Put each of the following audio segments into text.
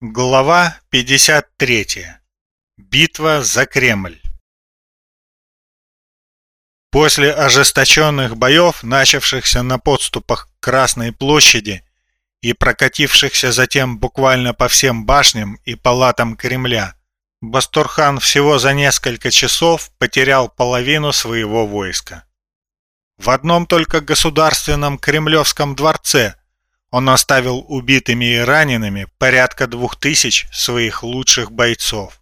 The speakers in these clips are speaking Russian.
Глава 53. Битва за Кремль. После ожесточенных боев, начавшихся на подступах к Красной площади и прокатившихся затем буквально по всем башням и палатам Кремля, Бастурхан всего за несколько часов потерял половину своего войска. В одном только государственном Кремлевском дворце он оставил убитыми и ранеными порядка двух тысяч своих лучших бойцов.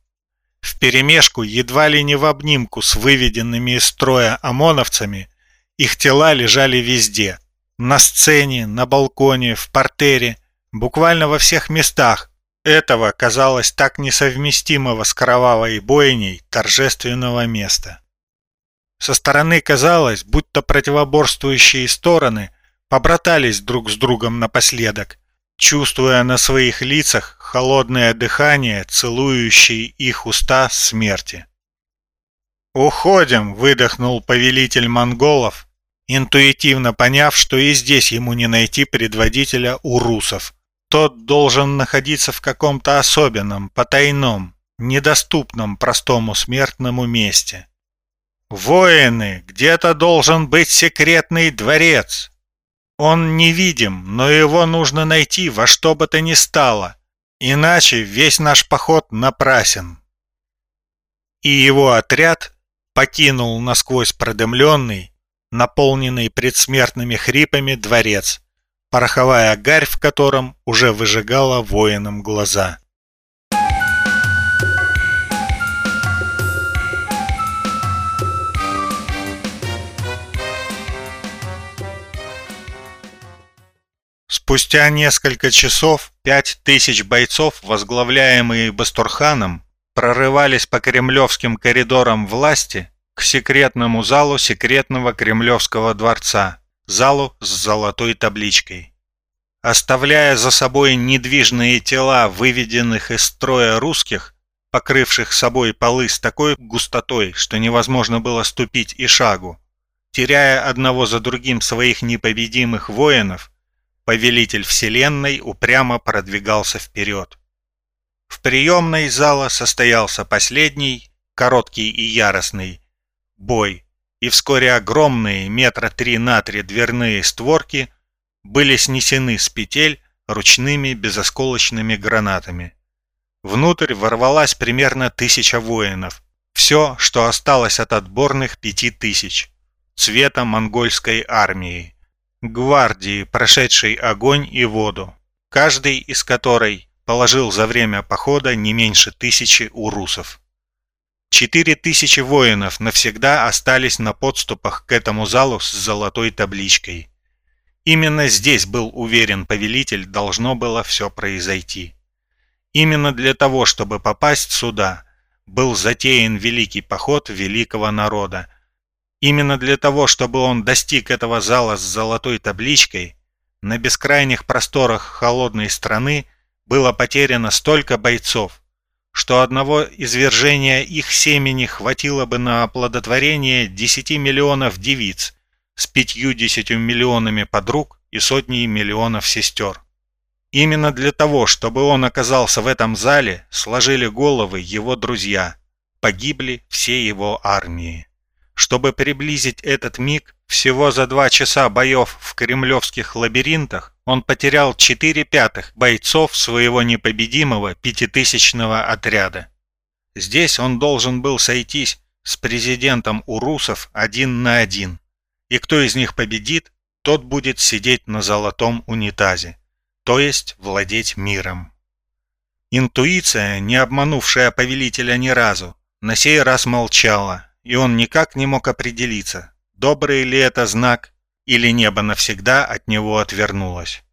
Вперемешку, едва ли не в обнимку с выведенными из строя ОМОНовцами, их тела лежали везде. На сцене, на балконе, в портере, буквально во всех местах. Этого казалось так несовместимого с кровавой бойней торжественного места. Со стороны казалось, будто противоборствующие стороны побратались друг с другом напоследок, чувствуя на своих лицах холодное дыхание, целующие их уста смерти. «Уходим!» — выдохнул повелитель монголов, интуитивно поняв, что и здесь ему не найти предводителя урусов. Тот должен находиться в каком-то особенном, потайном, недоступном простому смертному месте. «Воины, где-то должен быть секретный дворец!» Он невидим, но его нужно найти во что бы то ни стало, иначе весь наш поход напрасен. И его отряд покинул насквозь продымленный, наполненный предсмертными хрипами дворец, пороховая гарь в котором уже выжигала воинам глаза. Спустя несколько часов пять тысяч бойцов, возглавляемые Бастурханом, прорывались по кремлевским коридорам власти к секретному залу секретного кремлевского дворца, залу с золотой табличкой. Оставляя за собой недвижные тела выведенных из строя русских, покрывших собой полы с такой густотой, что невозможно было ступить и шагу, теряя одного за другим своих непобедимых воинов, Повелитель Вселенной упрямо продвигался вперед. В приемной зала состоялся последний, короткий и яростный, бой, и вскоре огромные метра три на три дверные створки были снесены с петель ручными безосколочными гранатами. Внутрь ворвалась примерно тысяча воинов, все, что осталось от отборных пяти тысяч, цвета монгольской армии гвардии, прошедшей огонь и воду, каждый из которой положил за время похода не меньше тысячи урусов. Четыре тысячи воинов навсегда остались на подступах к этому залу с золотой табличкой. Именно здесь был уверен повелитель, должно было все произойти. Именно для того, чтобы попасть сюда, был затеян великий поход великого народа, Именно для того, чтобы он достиг этого зала с золотой табличкой, на бескрайних просторах холодной страны было потеряно столько бойцов, что одного извержения их семени хватило бы на оплодотворение 10 миллионов девиц с 50 миллионами подруг и сотней миллионов сестер. Именно для того, чтобы он оказался в этом зале, сложили головы его друзья, погибли все его армии. Чтобы приблизить этот миг, всего за два часа боев в кремлевских лабиринтах он потерял 4 пятых бойцов своего непобедимого пятитысячного отряда. Здесь он должен был сойтись с президентом Урусов один на один. И кто из них победит, тот будет сидеть на золотом унитазе, то есть владеть миром. Интуиция, не обманувшая повелителя ни разу, на сей раз молчала и он никак не мог определиться, добрый ли это знак, или небо навсегда от него отвернулось.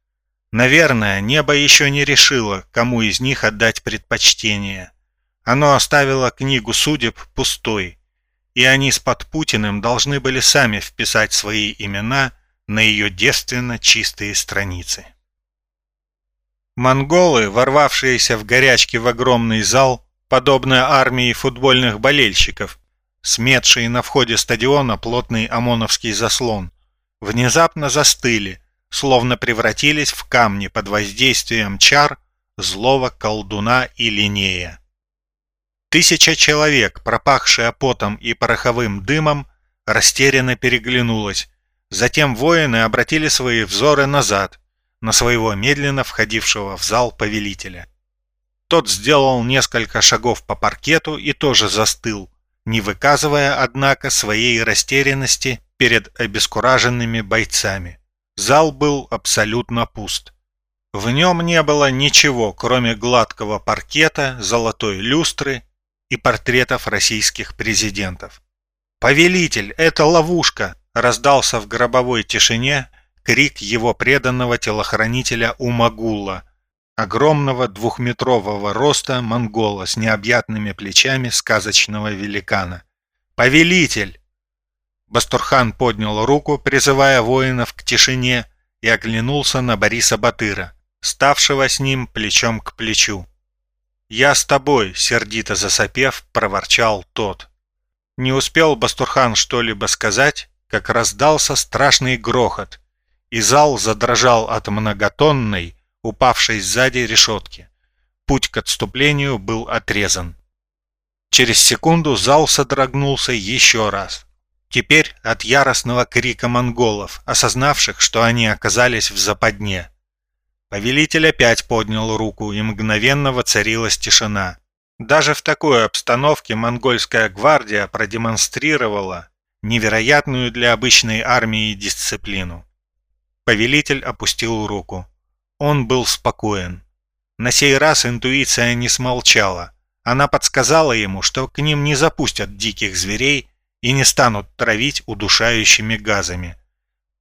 Наверное, небо еще не решило, кому из них отдать предпочтение. Оно оставило книгу судеб пустой, и они с Подпутиным должны были сами вписать свои имена на ее девственно чистые страницы. Монголы, ворвавшиеся в горячке в огромный зал, подобно армии футбольных болельщиков, сметшие на входе стадиона плотный ОМОНовский заслон, внезапно застыли, словно превратились в камни под воздействием чар злого колдуна и линея. Тысяча человек, пропахшая потом и пороховым дымом, растерянно переглянулась. Затем воины обратили свои взоры назад, на своего медленно входившего в зал повелителя. Тот сделал несколько шагов по паркету и тоже застыл, не выказывая, однако, своей растерянности перед обескураженными бойцами. Зал был абсолютно пуст. В нем не было ничего, кроме гладкого паркета, золотой люстры и портретов российских президентов. «Повелитель, это ловушка!» – раздался в гробовой тишине крик его преданного телохранителя Умагула, огромного двухметрового роста монгола с необъятными плечами сказочного великана. «Повелитель!» Бастурхан поднял руку, призывая воинов к тишине, и оглянулся на Бориса Батыра, ставшего с ним плечом к плечу. «Я с тобой», — сердито засопев, проворчал тот. Не успел Бастурхан что-либо сказать, как раздался страшный грохот, и зал задрожал от многотонной, упавшей сзади решетки. Путь к отступлению был отрезан. Через секунду зал содрогнулся еще раз. Теперь от яростного крика монголов, осознавших, что они оказались в западне. Повелитель опять поднял руку, и мгновенно воцарилась тишина. Даже в такой обстановке монгольская гвардия продемонстрировала невероятную для обычной армии дисциплину. Повелитель опустил руку. Он был спокоен. На сей раз интуиция не смолчала. Она подсказала ему, что к ним не запустят диких зверей и не станут травить удушающими газами.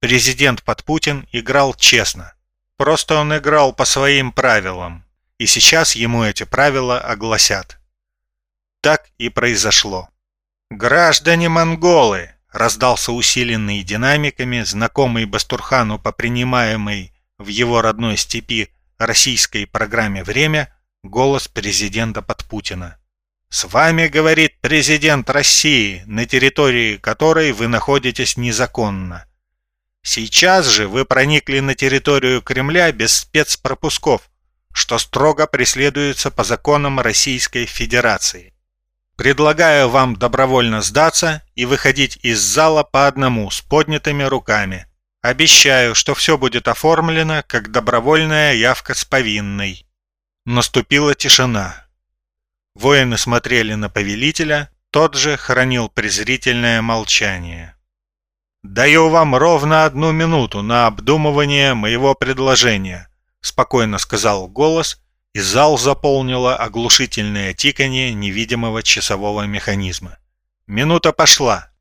Президент Подпутин играл честно. Просто он играл по своим правилам, и сейчас ему эти правила огласят. Так и произошло. «Граждане монголы!» раздался усиленный динамиками, знакомый Бастурхану по принимаемой в его родной степи российской программе «Время» голос президента Подпутина. «С вами, — говорит президент России, на территории которой вы находитесь незаконно. Сейчас же вы проникли на территорию Кремля без спецпропусков, что строго преследуется по законам Российской Федерации. Предлагаю вам добровольно сдаться и выходить из зала по одному с поднятыми руками. Обещаю, что все будет оформлено как добровольная явка с повинной». Наступила тишина. Воины смотрели на повелителя, тот же хранил презрительное молчание. «Даю вам ровно одну минуту на обдумывание моего предложения», спокойно сказал голос, и зал заполнило оглушительное тиканье невидимого часового механизма. Минута пошла.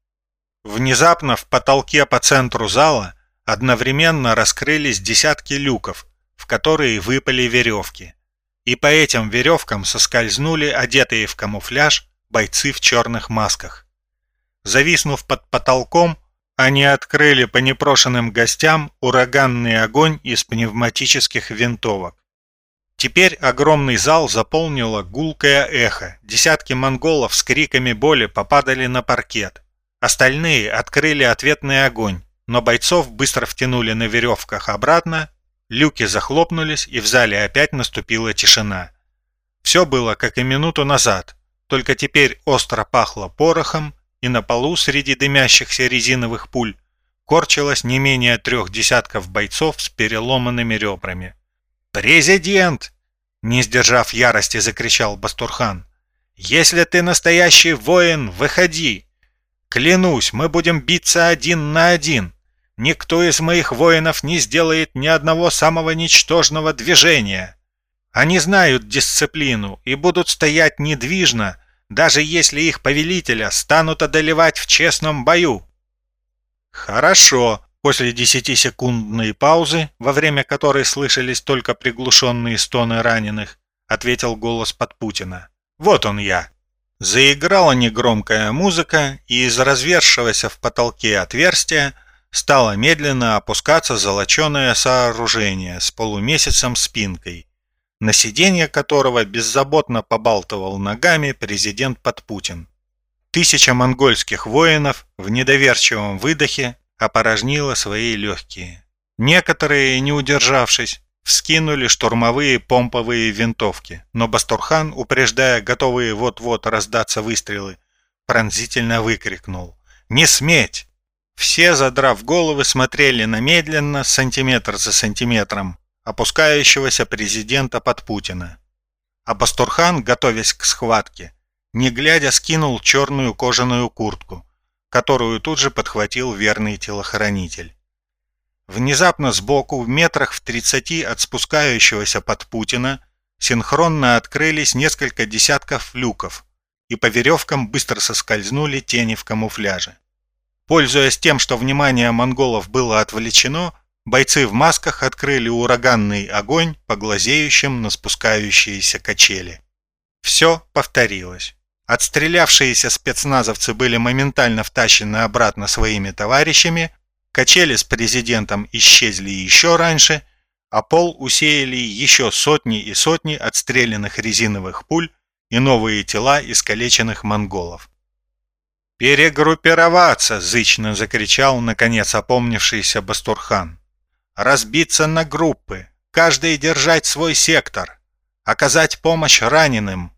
Внезапно в потолке по центру зала одновременно раскрылись десятки люков, в которые выпали веревки. И по этим веревкам соскользнули одетые в камуфляж бойцы в черных масках. Зависнув под потолком, они открыли по непрошенным гостям ураганный огонь из пневматических винтовок. Теперь огромный зал заполнило гулкое эхо. Десятки монголов с криками боли попадали на паркет. Остальные открыли ответный огонь, но бойцов быстро втянули на веревках обратно, люки захлопнулись, и в зале опять наступила тишина. Все было, как и минуту назад, только теперь остро пахло порохом, и на полу среди дымящихся резиновых пуль корчилось не менее трех десятков бойцов с переломанными ребрами. «Президент!» — не сдержав ярости, закричал Бастурхан. «Если ты настоящий воин, выходи! Клянусь, мы будем биться один на один. Никто из моих воинов не сделает ни одного самого ничтожного движения. Они знают дисциплину и будут стоять недвижно, даже если их повелителя станут одолевать в честном бою». «Хорошо», После десятисекундной паузы, во время которой слышались только приглушенные стоны раненых, ответил голос под Путина. «Вот он я!» Заиграла негромкая музыка, и из развершегося в потолке отверстия стало медленно опускаться золоченое сооружение с полумесяцем спинкой, на сиденье которого беззаботно побалтывал ногами президент Подпутин. Тысяча монгольских воинов в недоверчивом выдохе опорожнила свои легкие. Некоторые, не удержавшись, вскинули штурмовые помповые винтовки, но Бастурхан, упреждая готовые вот-вот раздаться выстрелы, пронзительно выкрикнул «Не сметь!». Все, задрав головы, смотрели на медленно, сантиметр за сантиметром, опускающегося президента под Путина. А Бастурхан, готовясь к схватке, не глядя скинул черную кожаную куртку, которую тут же подхватил верный телохранитель. Внезапно сбоку, в метрах в тридцати от спускающегося под Путина, синхронно открылись несколько десятков люков, и по веревкам быстро соскользнули тени в камуфляже. Пользуясь тем, что внимание монголов было отвлечено, бойцы в масках открыли ураганный огонь по глазеющим на спускающиеся качели. Все повторилось. Отстрелявшиеся спецназовцы были моментально втащены обратно своими товарищами, Качели с президентом исчезли еще раньше, а пол усеяли еще сотни и сотни отстрелянных резиновых пуль и новые тела искалеченных монголов. «Перегруппироваться!» – зычно закричал, наконец опомнившийся Бастурхан. «Разбиться на группы, каждый держать свой сектор, оказать помощь раненым».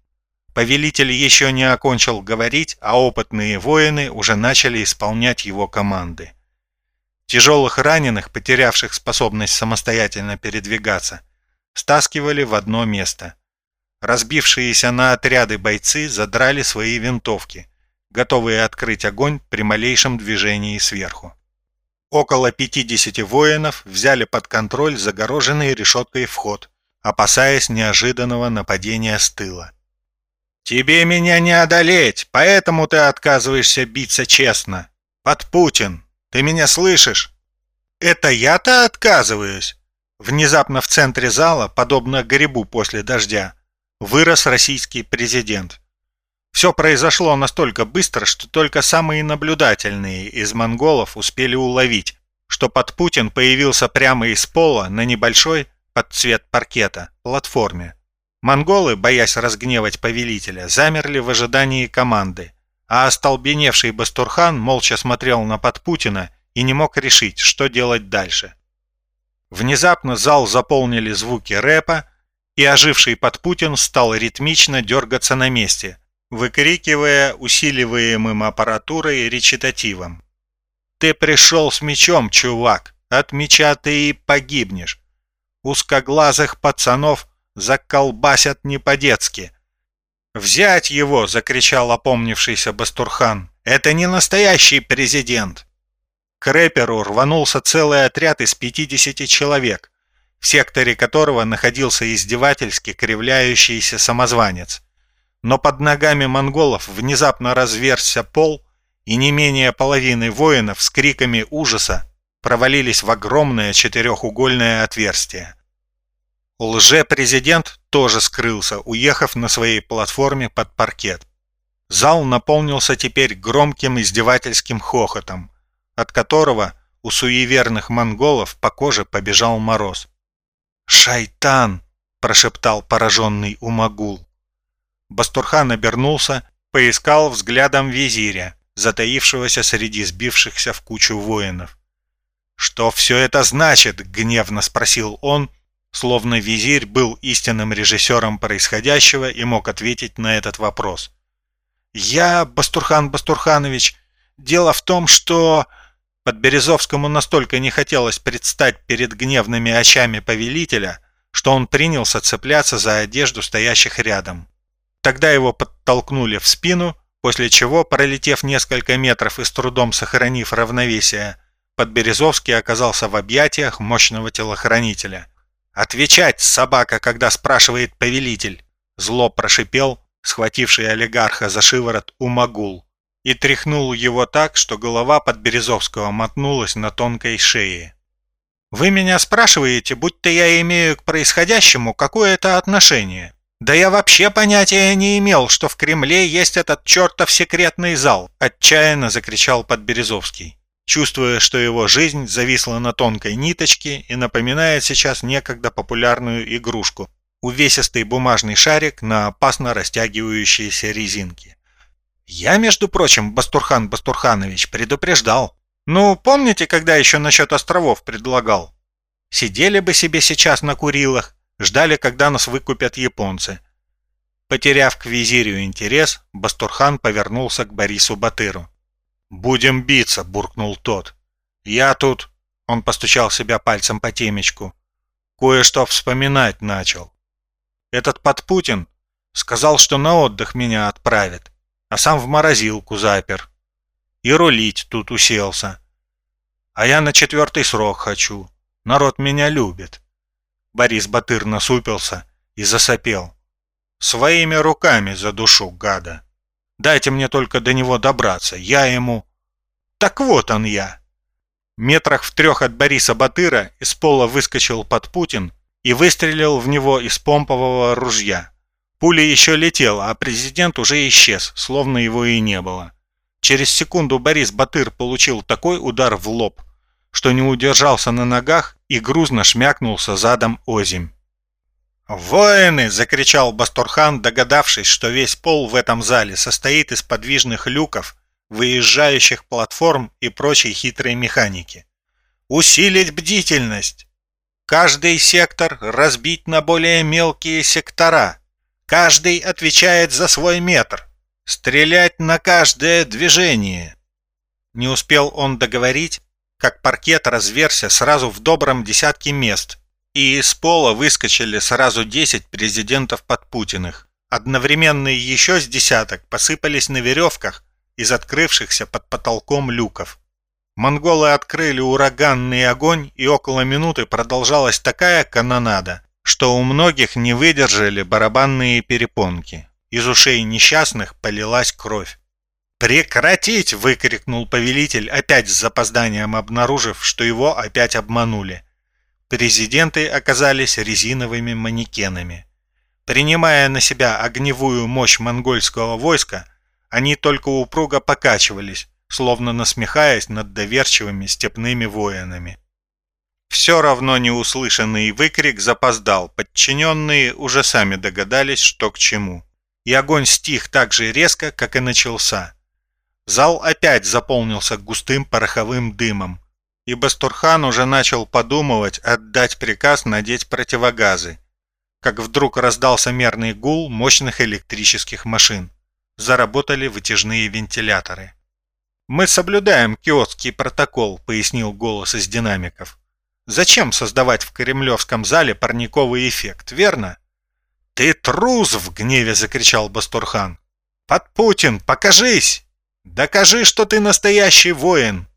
Повелитель еще не окончил говорить, а опытные воины уже начали исполнять его команды. Тяжелых раненых, потерявших способность самостоятельно передвигаться, стаскивали в одно место. Разбившиеся на отряды бойцы задрали свои винтовки, готовые открыть огонь при малейшем движении сверху. Около 50 воинов взяли под контроль загороженный решеткой вход, опасаясь неожиданного нападения с тыла. «Тебе меня не одолеть, поэтому ты отказываешься биться честно. Под Путин!» Ты меня слышишь? Это я-то отказываюсь. Внезапно в центре зала, подобно грибу после дождя, вырос российский президент. Все произошло настолько быстро, что только самые наблюдательные из монголов успели уловить, что под Путин появился прямо из пола на небольшой, под цвет паркета, платформе. Монголы, боясь разгневать повелителя, замерли в ожидании команды, а остолбеневший Бастурхан молча смотрел на Подпутина и не мог решить, что делать дальше. Внезапно зал заполнили звуки рэпа, и оживший Подпутин стал ритмично дергаться на месте, выкрикивая усиливаемым аппаратурой речитативом. «Ты пришел с мечом, чувак, от меча ты и погибнешь. Узкоглазых пацанов заколбасят не по-детски, «Взять его!» – закричал опомнившийся Бастурхан. «Это не настоящий президент!» К рэперу рванулся целый отряд из 50 человек, в секторе которого находился издевательски кривляющийся самозванец. Но под ногами монголов внезапно разверзся пол, и не менее половины воинов с криками ужаса провалились в огромное четырехугольное отверстие. Лже-президент тоже скрылся, уехав на своей платформе под паркет. Зал наполнился теперь громким издевательским хохотом, от которого у суеверных монголов по коже побежал мороз. «Шайтан!» – прошептал пораженный Умагул. Бастурхан обернулся, поискал взглядом визиря, затаившегося среди сбившихся в кучу воинов. «Что все это значит?» – гневно спросил он, словно визирь был истинным режиссером происходящего и мог ответить на этот вопрос. «Я, Бастурхан Бастурханович, дело в том, что...» Подберезовскому настолько не хотелось предстать перед гневными очами повелителя, что он принялся цепляться за одежду стоящих рядом. Тогда его подтолкнули в спину, после чего, пролетев несколько метров и с трудом сохранив равновесие, Подберезовский оказался в объятиях мощного телохранителя – «Отвечать, собака, когда спрашивает повелитель!» Зло прошипел, схвативший олигарха за шиворот Умагул, и тряхнул его так, что голова Подберезовского мотнулась на тонкой шее. «Вы меня спрашиваете, будто я имею к происходящему какое-то отношение. «Да я вообще понятия не имел, что в Кремле есть этот чертов секретный зал!» – отчаянно закричал Подберезовский, чувствуя, что его жизнь зависла на тонкой ниточке и напоминает сейчас некогда популярную игрушку – увесистый бумажный шарик на опасно растягивающейся резинке. «Я, между прочим, Бастурхан Бастурханович, предупреждал. Ну, помните, когда еще насчет островов предлагал? Сидели бы себе сейчас на Курилах, ждали, когда нас выкупят японцы. Потеряв к визирю интерес, Бастурхан повернулся к Борису Батыру. «Будем биться», — буркнул тот. «Я тут...» — он постучал себя пальцем по темечку. «Кое-что вспоминать начал. Этот подпутин сказал, что на отдых меня отправит, а сам в морозилку запер. И рулить тут уселся. А я на четвертый срок хочу. Народ меня любит. Борис Батыр насупился и засопел. «Своими руками задушу, гада. Дайте мне только до него добраться, я ему...» «Так вот он я!» Метрах в трех от Бориса Батыра из пола выскочил под Путин и выстрелил в него из помпового ружья. Пуля еще летела, а президент уже исчез, словно его и не было. Через секунду Борис Батыр получил такой удар в лоб, что не удержался на ногах и грузно шмякнулся задом озимь. «Воины!» – закричал Бастурхан, догадавшись, что весь пол в этом зале состоит из подвижных люков, выезжающих платформ и прочей хитрой механики. «Усилить бдительность! Каждый сектор разбить на более мелкие сектора. Каждый отвечает за свой метр. Стрелять на каждое движение!» Не успел он договорить, как паркет разверся сразу в добром десятке мест, и из пола выскочили сразу 10 президентов подпутиных. Одновременно еще с десяток посыпались на веревках из открывшихся под потолком люков. Монголы открыли ураганный огонь, и около минуты продолжалась такая канонада, что у многих не выдержали барабанные перепонки. Из ушей несчастных полилась кровь. «Прекратить!» – выкрикнул повелитель, опять с запозданием обнаружив, что его опять обманули. Президенты оказались резиновыми манекенами. Принимая на себя огневую мощь монгольского войска, они только упруго покачивались, словно насмехаясь над доверчивыми степными воинами. Все равно неуслышанный выкрик запоздал, подчиненные уже сами догадались, что к чему. И огонь стих так же резко, как и начался. Зал опять заполнился густым пороховым дымом, и Бастурхан уже начал подумывать отдать приказ надеть противогазы, как вдруг раздался мерный гул мощных электрических машин. Заработали вытяжные вентиляторы. «Мы соблюдаем киотский протокол», — пояснил голос из динамиков. «Зачем создавать в кремлевском зале парниковый эффект, верно?» «Ты трус!» — в гневе закричал Бастурхан. «Под Путин, покажись!» «Докажи, что ты настоящий воин!»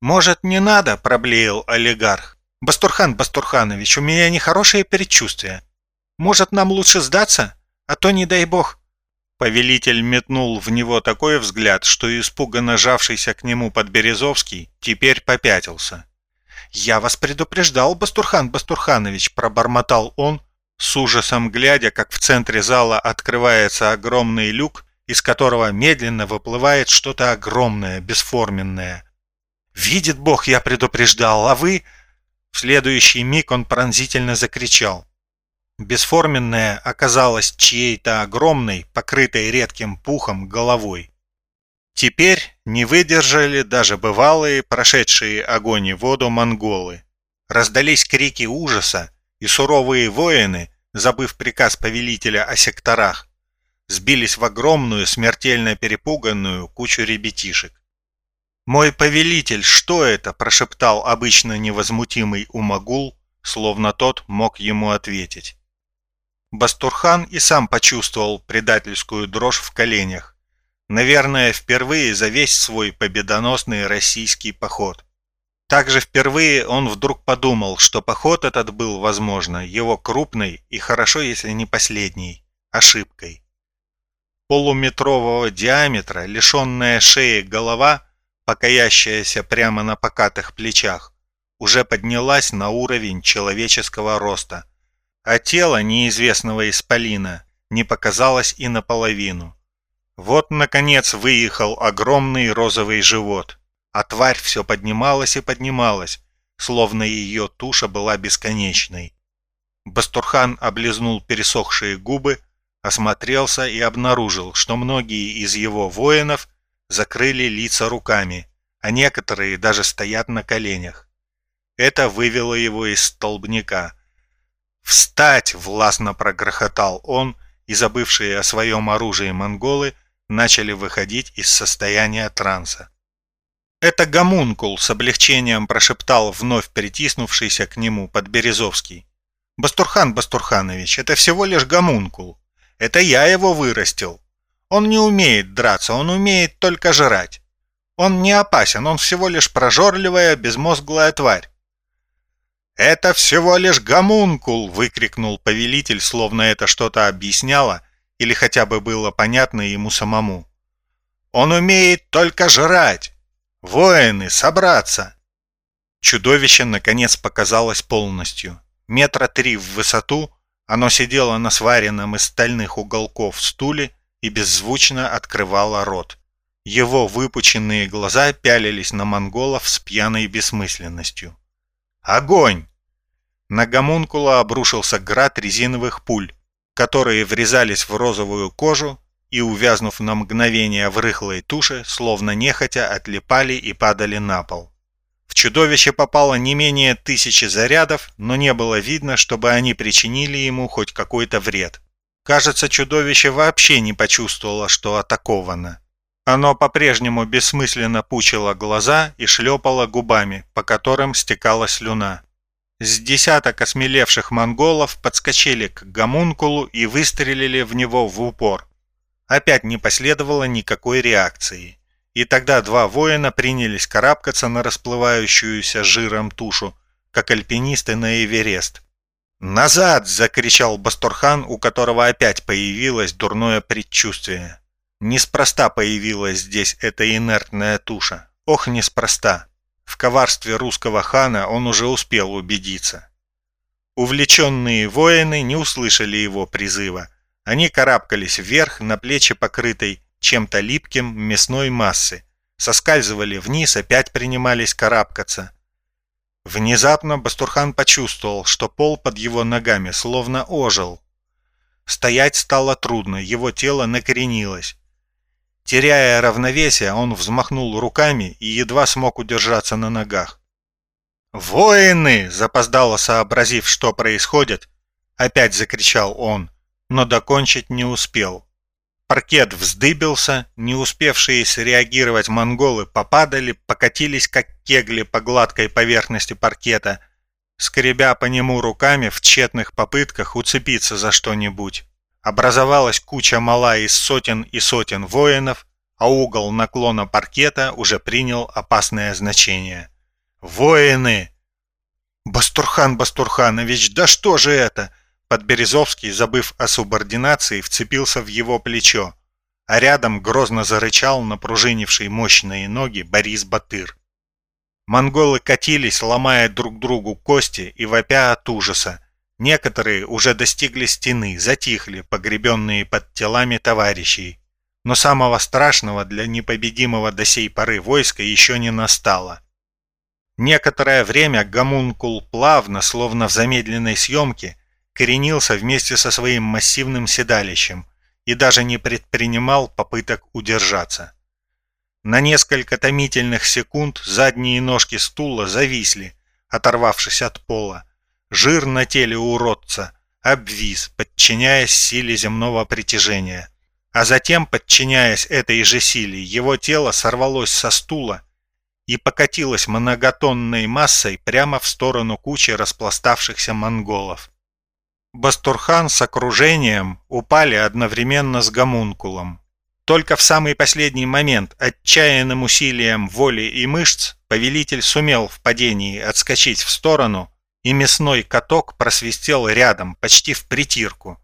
«Может, не надо?» – проблеял олигарх. «Бастурхан Бастурханович, у меня нехорошее предчувствие. Может, нам лучше сдаться? А то, не дай бог...» Повелитель метнул в него такой взгляд, что испуганно жавшийся к нему Подберезовский теперь попятился. «Я вас предупреждал, Бастурхан Бастурханович», – пробормотал он, с ужасом глядя, как в центре зала открывается огромный люк, из которого медленно выплывает что-то огромное, бесформенное. «Видит Бог, я предупреждал, а вы...» В следующий миг он пронзительно закричал. Бесформенное оказалось чьей-то огромной, покрытой редким пухом, головой. Теперь не выдержали даже бывалые, прошедшие огонь и воду монголы. Раздались крики ужаса, и суровые воины, забыв приказ повелителя о секторах, сбились в огромную, смертельно перепуганную кучу ребятишек. «Мой повелитель, что это?» – прошептал обычно невозмутимый Умагул, словно тот мог ему ответить. Бастурхан и сам почувствовал предательскую дрожь в коленях. Наверное, впервые за весь свой победоносный российский поход. Также впервые он вдруг подумал, что поход этот был, возможно, его крупной и хорошо, если не последней, ошибкой полуметрового диаметра, лишенная шеи голова, покоящаяся прямо на покатых плечах, уже поднялась на уровень человеческого роста, а тело неизвестного исполина не показалось и наполовину. Вот, наконец, выехал огромный розовый живот, а тварь все поднималась и поднималась, словно ее туша была бесконечной. Бастурхан облизнул пересохшие губы, осмотрелся и обнаружил, что многие из его воинов закрыли лица руками, а некоторые даже стоят на коленях. Это вывело его из столбняка. «Встать!» — властно прогрохотал он, и забывшие о своем оружии монголы начали выходить из состояния транса. «Это гомункул!» — с облегчением прошептал вновь притиснувшийся к нему Подберезовский. «Бастурхан Бастурханович, это всего лишь гомункул. Это я его вырастил. Он не умеет драться, он умеет только жрать. Он не опасен, он всего лишь прожорливая, безмозглая тварь. «Это всего лишь гомункул!» — выкрикнул повелитель, словно это что-то объясняло или хотя бы было понятно ему самому. «Он умеет только жрать! Воины, собраться!» Чудовище, наконец, показалось полностью. Метра три в высоту, оно сидело на сваренном из стальных уголков стуле и беззвучно открывало рот. Его выпученные глаза пялились на монголов с пьяной бессмысленностью. «Огонь!» На гомункула обрушился град резиновых пуль, которые врезались в розовую кожу и, увязнув на мгновение в рыхлой туше, словно нехотя отлипали и падали на пол. Чудовище попало не менее тысячи зарядов, но не было видно, чтобы они причинили ему хоть какой-то вред. Кажется, чудовище вообще не почувствовало, что атаковано. Оно по-прежнему бессмысленно пучило глаза и шлепало губами, по которым стекала слюна. С десяток осмелевших монголов подскочили к гомункулу и выстрелили в него в упор. Опять не последовало никакой реакции. И тогда два воина принялись карабкаться на расплывающуюся жиром тушу, как альпинисты на Эверест. «Назад!» – закричал Бастурхан, у которого опять появилось дурное предчувствие. Неспроста появилась здесь эта инертная туша. Ох, неспроста. В коварстве русского хана он уже успел убедиться. Увлеченные воины не услышали его призыва. Они карабкались вверх на плечи покрытой чем-то липким мясной массы, соскальзывали вниз, опять принимались карабкаться. Внезапно Бастурхан почувствовал, что пол под его ногами словно ожил. Стоять стало трудно, его тело накренилось. Теряя равновесие, он взмахнул руками и едва смог удержаться на ногах. «Воины!» – запоздало сообразив, что происходит, опять закричал он, но докончить не успел. Паркет вздыбился, не успевшие среагировать монголы попадали, покатились как кегли по гладкой поверхности паркета, скребя по нему руками в тщетных попытках уцепиться за что-нибудь. Образовалась куча мала из сотен и сотен воинов, а угол наклона паркета уже принял опасное значение. «Воины!» «Бастурхан Бастурханович, да что же это?» Подберезовский, забыв о субординации, вцепился в его плечо, а рядом грозно зарычал напружинивший мощные ноги Борис Батыр. Монголы катились, ломая друг другу кости и вопя от ужаса, Некоторые уже достигли стены, затихли, погребенные под телами товарищей. Но самого страшного для непобедимого до сей поры войска еще не настало. Некоторое время гомункул плавно, словно в замедленной съемке, коренился вместе со своим массивным седалищем и даже не предпринимал попыток удержаться. На несколько томительных секунд задние ножки стула зависли, оторвавшись от пола, Жир на теле уродца обвис, подчиняясь силе земного притяжения. А затем, подчиняясь этой же силе, его тело сорвалось со стула и покатилось многотонной массой прямо в сторону кучи распластавшихся монголов. Бастурхан с окружением упали одновременно с гомункулом. Только в самый последний момент отчаянным усилием воли и мышц повелитель сумел в падении отскочить в сторону и мясной каток просвистел рядом, почти в притирку.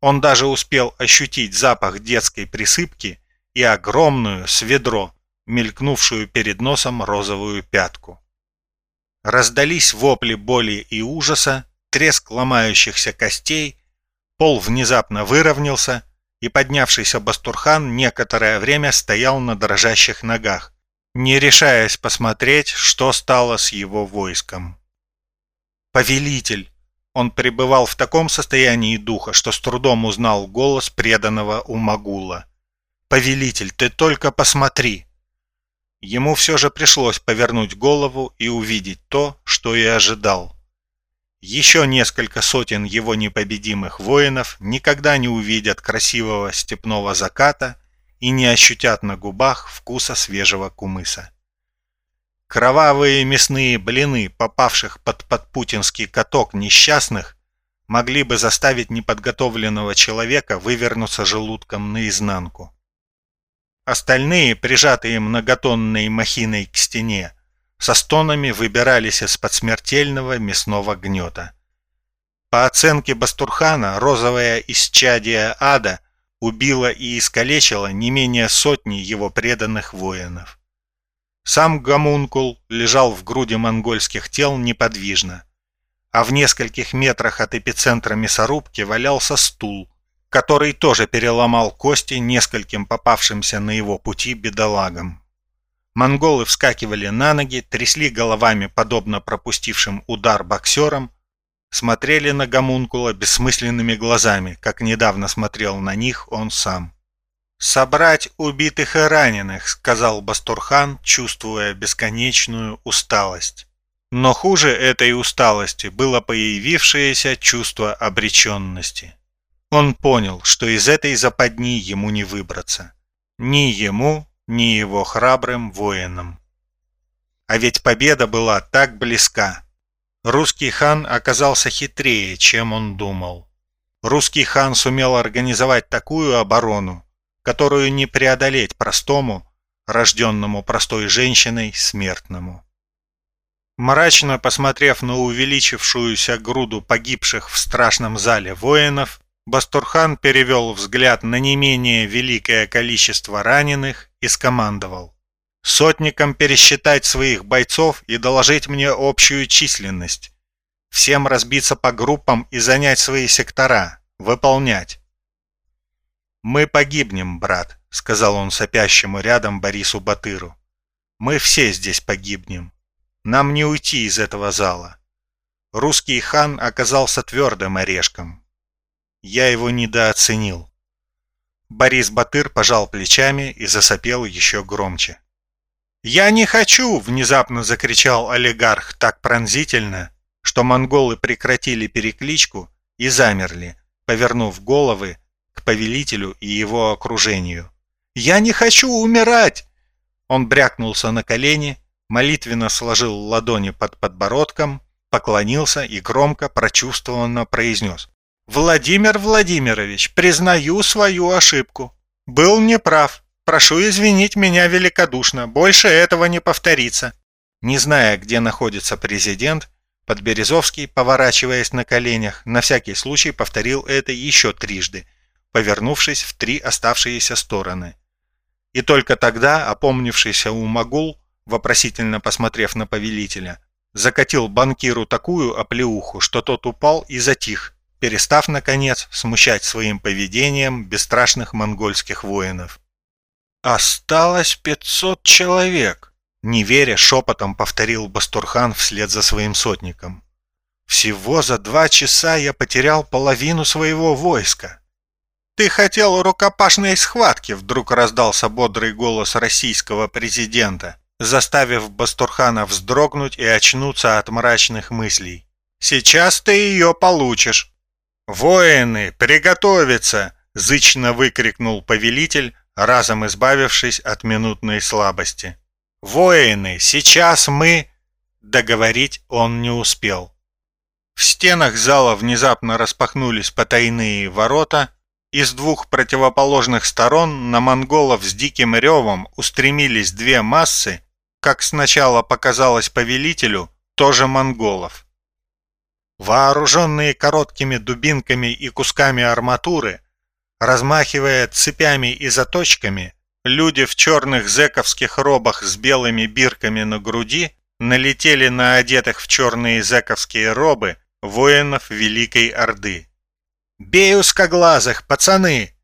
Он даже успел ощутить запах детской присыпки и огромную, с ведро, мелькнувшую перед носом розовую пятку. Раздались вопли боли и ужаса, треск ломающихся костей, Пол внезапно выровнялся, и поднявшийся Бастурхан некоторое время стоял на дрожащих ногах, не решаясь посмотреть, что стало с его войском. «Повелитель!» Он пребывал в таком состоянии духа, что с трудом узнал голос преданного Умагула. «Повелитель, ты только посмотри!» Ему все же пришлось повернуть голову и увидеть то, что и ожидал. Еще несколько сотен его непобедимых воинов никогда не увидят красивого степного заката и не ощутят на губах вкуса свежего кумыса. Кровавые мясные блины, попавших под подпутинский каток несчастных, могли бы заставить неподготовленного человека вывернуться желудком наизнанку. Остальные, прижатые многотонной махиной к стене, со стонами выбирались из-под смертельного мясного гнета. По оценке Бастурхана, розовая исчадие ада убила и искалечила не менее сотни его преданных воинов. Сам гомункул лежал в груди монгольских тел неподвижно, а в нескольких метрах от эпицентра мясорубки валялся стул, который тоже переломал кости нескольким попавшимся на его пути бедолагам. Монголы вскакивали на ноги, трясли головами, подобно пропустившим удар боксерам, смотрели на гомункула бессмысленными глазами, как недавно смотрел на них он сам. «Собрать убитых и раненых», — сказал Бастурхан, чувствуя бесконечную усталость. Но хуже этой усталости было появившееся чувство обреченности. Он понял, что из этой западни ему не выбраться. Ни ему, ни его храбрым воинам. А ведь победа была так близка. Русский хан оказался хитрее, чем он думал. Русский хан сумел организовать такую оборону, которую не преодолеть простому, рожденному простой женщиной, смертному. Мрачно посмотрев на увеличившуюся груду погибших в страшном зале воинов, Бастурхан перевел взгляд на не менее великое количество раненых и скомандовал. «Сотникам пересчитать своих бойцов и доложить мне общую численность. Всем разбиться по группам и занять свои сектора. Выполнять». «Мы погибнем, брат», — сказал он сопящему рядом Борису Батыру. «Мы все здесь погибнем. Нам не уйти из этого зала». Русский хан оказался твердым орешком, я его недооценил. Борис Батыр пожал плечами и засопел еще громче. «Я не хочу!» – внезапно закричал олигарх так пронзительно, что монголы прекратили перекличку и замерли, повернув головы к повелителю и его окружению. «Я не хочу умирать!» Он брякнулся на колени, молитвенно сложил ладони под подбородком, поклонился и громко, прочувствованно произнес. Владимир Владимирович, признаю свою ошибку. Был неправ. Прошу извинить меня великодушно. Больше этого не повторится. Не зная, где находится президент, Подберезовский, поворачиваясь на коленях, на всякий случай повторил это еще трижды, повернувшись в три оставшиеся стороны. И только тогда, опомнившийся Умагул, вопросительно посмотрев на повелителя, закатил банкиру такую оплеуху, что тот упал и затих, перестав, наконец, смущать своим поведением бесстрашных монгольских воинов. «Осталось пятьсот человек!» Не веря, шепотом повторил Бастурхан вслед за своим сотником. «Всего за два часа я потерял половину своего войска». «Ты хотел рукопашной схватки!» Вдруг раздался бодрый голос российского президента, заставив Бастурхана вздрогнуть и очнуться от мрачных мыслей. «Сейчас ты ее получишь!» «Воины, приготовиться!» — зычно выкрикнул повелитель, разом избавившись от минутной слабости. «Воины, сейчас мы...» Договорить он не успел. В стенах зала внезапно распахнулись потайные ворота, и с двух противоположных сторон на монголов с диким ревом устремились две массы, как сначала показалось повелителю, тоже монголов. Вооруженные короткими дубинками и кусками арматуры, размахивая цепями и заточками, люди в черных зэковских робах с белыми бирками на груди налетели на одетых в черные зэковские робы воинов Великой Орды. «Бей узкоглазых, пацаны!»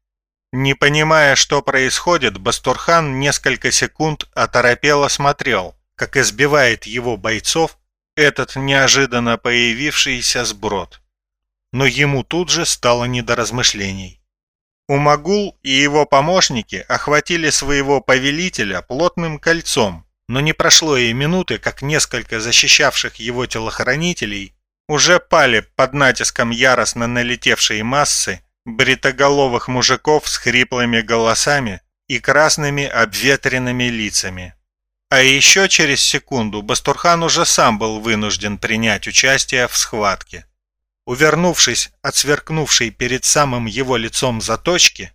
Не понимая, что происходит, Бастурхан несколько секунд оторопело смотрел, как избивает его бойцов этот неожиданно появившийся сброд. Но ему тут же стало не до размышлений. Умагул и его помощники охватили своего повелителя плотным кольцом, но не прошло и минуты, как несколько защищавших его телохранителей уже пали под натиском яростно налетевшей массы бритоголовых мужиков с хриплыми голосами и красными обветренными лицами. А еще через секунду Бастурхан уже сам был вынужден принять участие в схватке. Увернувшись от сверкнувшей перед самым его лицом заточки,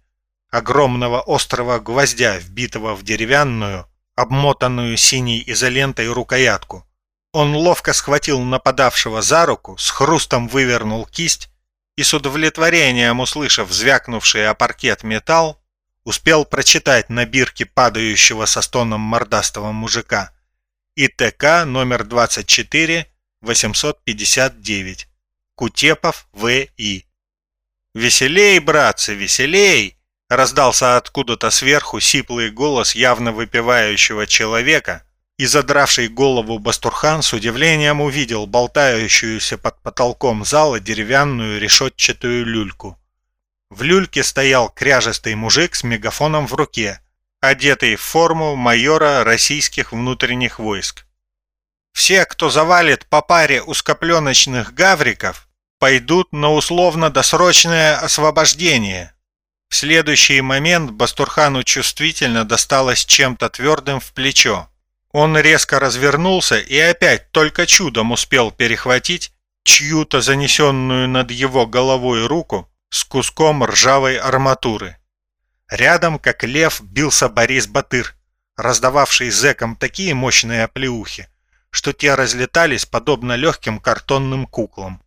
огромного острого гвоздя, вбитого в деревянную, обмотанную синей изолентой рукоятку, он ловко схватил нападавшего за руку, с хрустом вывернул кисть и с удовлетворением услышав звякнувший о паркет металл, успел прочитать на бирке падающего со стоном мордастого мужика ИТК номер 24 859 Кутепов В.И. «Веселей, братцы, веселей!» раздался откуда-то сверху сиплый голос явно выпивающего человека, и задравший голову Бастурхан с удивлением увидел болтающуюся под потолком зала деревянную решетчатую люльку. В люльке стоял кряжестый мужик с мегафоном в руке, одетый в форму майора российских внутренних войск. Все, кто завалит по паре узкопленочных гавриков, пойдут на условно-досрочное освобождение. В следующий момент Бастурхану чувствительно досталось чем-то твердым в плечо. Он резко развернулся и опять только чудом успел перехватить чью-то занесенную над его головой руку с куском ржавой арматуры. Рядом, как лев, бился Борис Батыр, раздававший зэкам такие мощные оплеухи, что те разлетались подобно легким картонным куклам.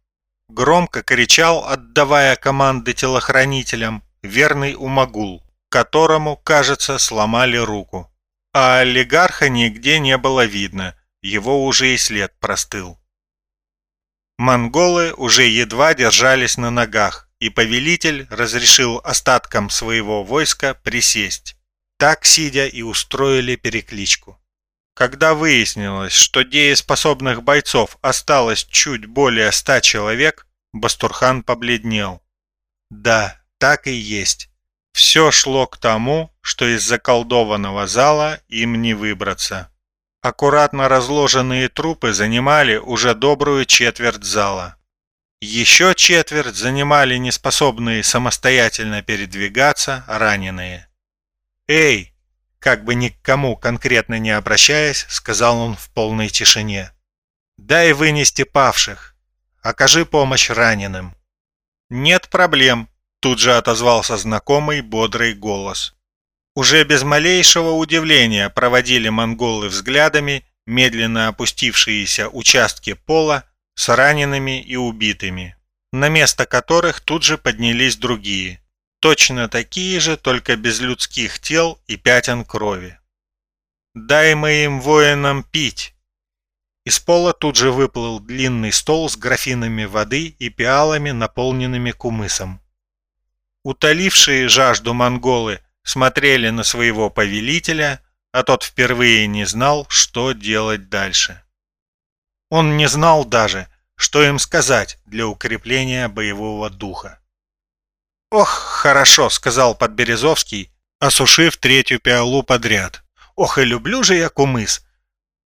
Громко кричал, отдавая команды телохранителям, верный Умагул, которому, кажется, сломали руку. А олигарха нигде не было видно, его уже и след простыл. Монголы уже едва держались на ногах, и повелитель разрешил остаткам своего войска присесть. Так, сидя, и устроили перекличку. Когда выяснилось, что дееспособных бойцов осталось чуть более ста человек, Бастурхан побледнел. Да, так и есть. Все шло к тому, что из заколдованного зала им не выбраться. Аккуратно разложенные трупы занимали уже добрую четверть зала. Еще четверть занимали неспособные самостоятельно передвигаться раненые. «Эй!» – как бы ни к кому конкретно не обращаясь, сказал он в полной тишине. «Дай вынести павших. Окажи помощь раненым». «Нет проблем», Тут же отозвался знакомый бодрый голос. Уже без малейшего удивления проводили монголы взглядами медленно опустившиеся участки пола с ранеными и убитыми, на место которых тут же поднялись другие, точно такие же, только без людских тел и пятен крови. «Дай моим воинам пить!» Из пола тут же выплыл длинный стол с графинами воды и пиалами, наполненными кумысом. Утолившие жажду монголы смотрели на своего повелителя, а тот впервые не знал, что делать дальше. Он не знал даже, что им сказать для укрепления боевого духа. «Ох, хорошо», — сказал Подберезовский, осушив третью пиалу подряд. «Ох, и люблю же я кумыс!»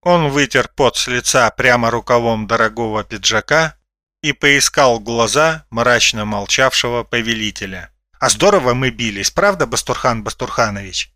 Он вытер пот с лица прямо рукавом дорогого пиджака и поискал глаза мрачно молчавшего повелителя. А здорово мы бились, правда, Бастурхан Бастурханович?»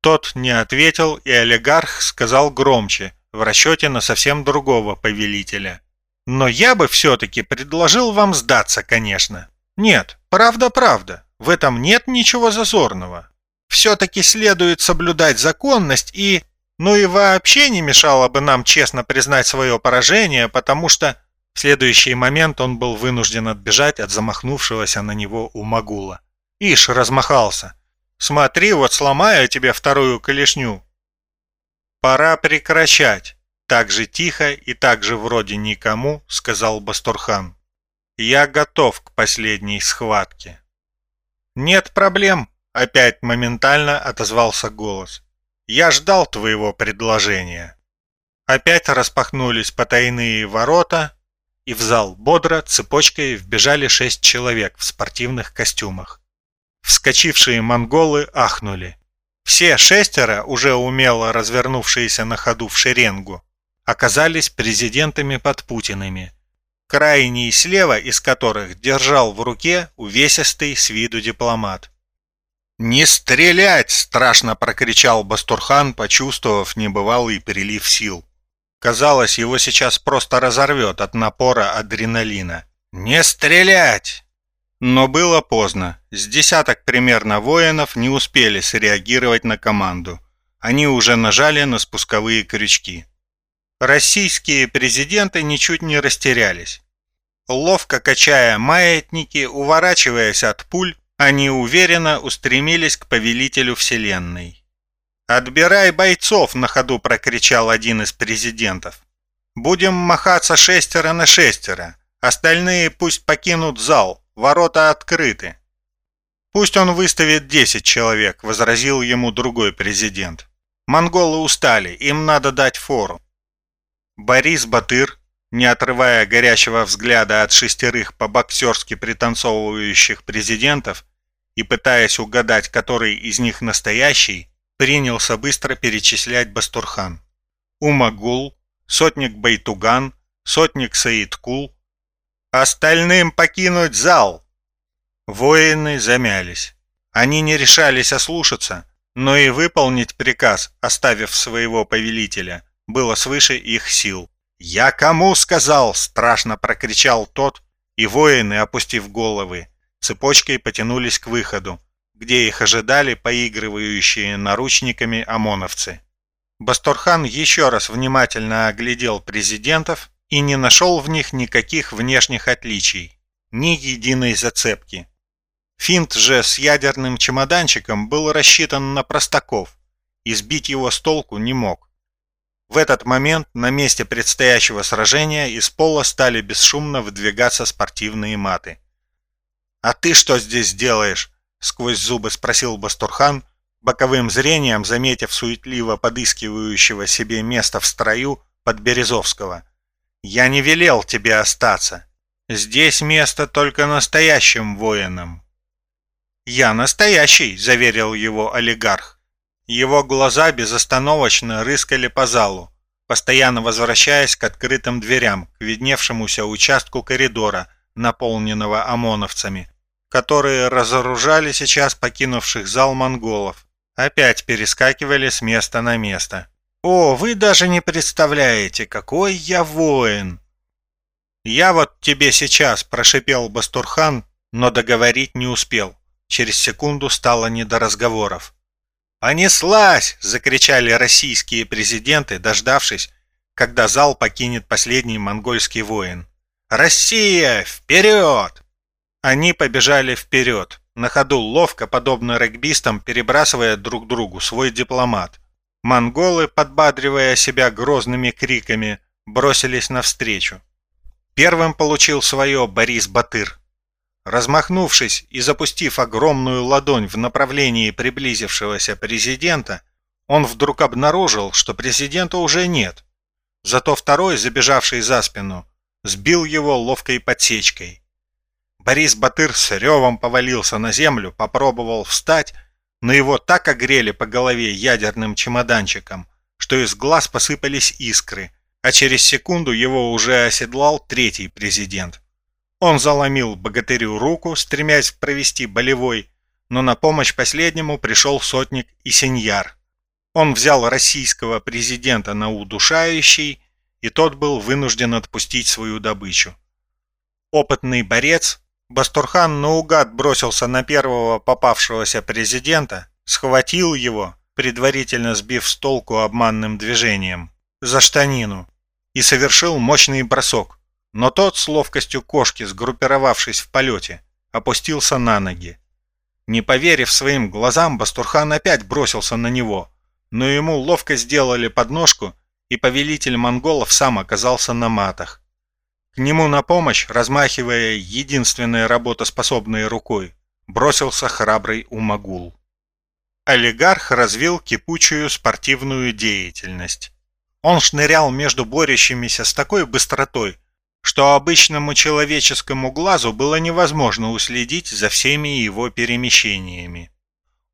Тот не ответил, и олигарх сказал громче, в расчете на совсем другого повелителя. «Но я бы все-таки предложил вам сдаться, конечно. Нет, правда-правда, в этом нет ничего зазорного. Все-таки следует соблюдать законность и... Ну и вообще не мешало бы нам честно признать свое поражение, потому что...» В следующий момент он был вынужден отбежать от замахнувшегося на него Умагула. Ишь, размахался. Смотри, вот сломаю тебе вторую колешню. Пора прекращать. Так же тихо и так же вроде никому, сказал Бастурхан. Я готов к последней схватке. Нет проблем, опять моментально отозвался голос. Я ждал твоего предложения. Опять распахнулись потайные ворота, и в зал бодро цепочкой вбежали шесть человек в спортивных костюмах. Вскочившие монголы ахнули. Все шестеро, уже умело развернувшиеся на ходу в шеренгу, оказались президентами подпутиными, крайний слева из которых держал в руке увесистый с виду дипломат. «Не стрелять!» – страшно прокричал Бастурхан, почувствовав небывалый прилив сил. Казалось, его сейчас просто разорвет от напора адреналина. «Не стрелять!» Но было поздно. С десяток примерно воинов не успели среагировать на команду. Они уже нажали на спусковые крючки. Российские президенты ничуть не растерялись. Ловко качая маятники, уворачиваясь от пуль, они уверенно устремились к повелителю Вселенной. «Отбирай бойцов!» – на ходу прокричал один из президентов. «Будем махаться шестеро на шестеро. Остальные пусть покинут зал, ворота открыты». «Пусть он выставит десять человек», – возразил ему другой президент. «Монголы устали, им надо дать фору». Борис Батыр, не отрывая горящего взгляда от шестерых по-боксерски пританцовывающих президентов и пытаясь угадать, который из них настоящий, принялся быстро перечислять Бастурхан. Умагул, сотник Байтуган, сотник Саидкул. «Остальным покинуть зал!» Воины замялись. Они не решались ослушаться, но и выполнить приказ, оставив своего повелителя, было свыше их сил. «Я кому сказал?» – страшно прокричал тот, и воины, опустив головы, цепочкой потянулись к выходу, где их ожидали поигрывающие наручниками ОМОНовцы. Басторхан еще раз внимательно оглядел президентов и не нашел в них никаких внешних отличий, ни единой зацепки. Финт же с ядерным чемоданчиком был рассчитан на простаков, и сбить его с толку не мог. В этот момент на месте предстоящего сражения из пола стали бесшумно выдвигаться спортивные маты. «А ты что здесь делаешь?» — сквозь зубы спросил Бастурхан, боковым зрением заметив суетливо подыскивающего себе место в строю под Березовского. «Я не велел тебе остаться. Здесь место только настоящим воинам». «Я настоящий», — заверил его олигарх. Его глаза безостановочно рыскали по залу, постоянно возвращаясь к открытым дверям, к видневшемуся участку коридора, наполненного ОМОНовцами, которые разоружали сейчас покинувших зал монголов, опять перескакивали с места на место. «О, вы даже не представляете, какой я воин!» «Я вот тебе сейчас», – прошипел Бастурхан, но договорить не успел. Через секунду стало не до разговоров. «Понеслась!» – закричали российские президенты, дождавшись, когда зал покинет последний монгольский воин. «Россия! Вперед!» Они побежали вперед, на ходу ловко, подобно регбистам, перебрасывая друг другу свой дипломат. Монголы, подбадривая себя грозными криками, бросились навстречу. Первым получил свое Борис Батыр. Размахнувшись и запустив огромную ладонь в направлении приблизившегося президента, он вдруг обнаружил, что президента уже нет. Зато второй, забежавший за спину, сбил его ловкой подсечкой. Борис Батыр с ревом повалился на землю, попробовал встать, но его так огрели по голове ядерным чемоданчиком, что из глаз посыпались искры, а через секунду его уже оседлал третий президент. Он заломил богатырю руку, стремясь провести болевой, но на помощь последнему пришел сотник и сеньяр. Он взял российского президента на удушающий, и тот был вынужден отпустить свою добычу. Опытный борец Бастурхан наугад бросился на первого попавшегося президента, схватил его, предварительно сбив с толку обманным движением, за штанину и совершил мощный бросок, но тот с ловкостью кошки, сгруппировавшись в полете, опустился на ноги. Не поверив своим глазам, Бастурхан опять бросился на него, но ему ловко сделали подножку, и повелитель монголов сам оказался на матах. К нему на помощь, размахивая единственной работоспособной рукой, бросился храбрый Умагул. Олигарх развил кипучую спортивную деятельность. Он шнырял между борющимися с такой быстротой, что обычному человеческому глазу было невозможно уследить за всеми его перемещениями.